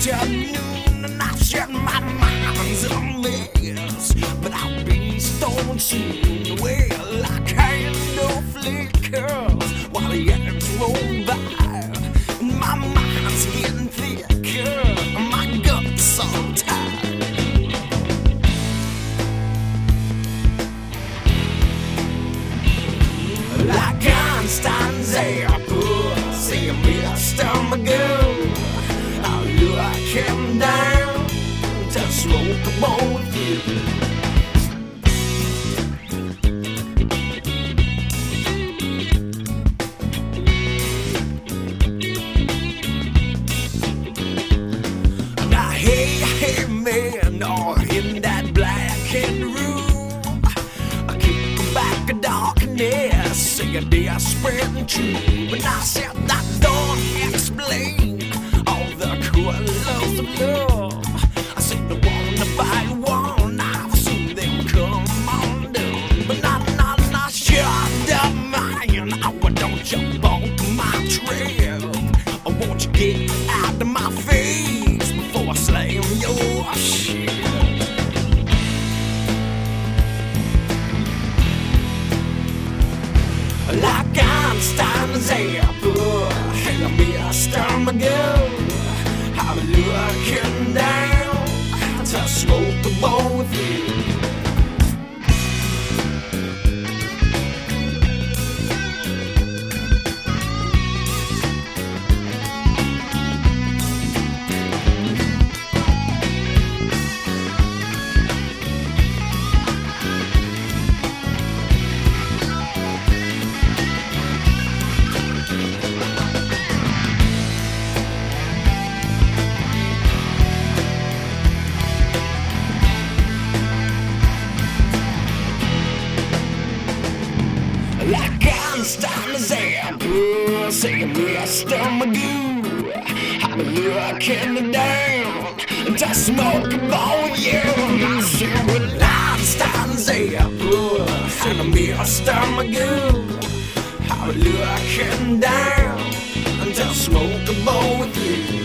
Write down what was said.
till noon and I shut my mind's on this. But I'll be stone soon. Well, I can't no flickers while the years roll by. My mind's getting thicker, my gut's so tight. Like Einstein's apple, see me stomach. Him down to smoke a bowl with you. Now, hey, hey, man, all in that black and room. I keep back a darkness, say a desperate truth. But I said that don't explain get out of my face before I slam your shit. Like Einstein's apple, and I'm Mr. Magoo. I'm looking down to smoke the bowl with you. Like Einstein's apple, say Mr. Magoo. I'm looking down to smoke a bowl with you. Say with Einstein's apple, and Mr. Magoo. I'm looking down to smoke a bowl with you.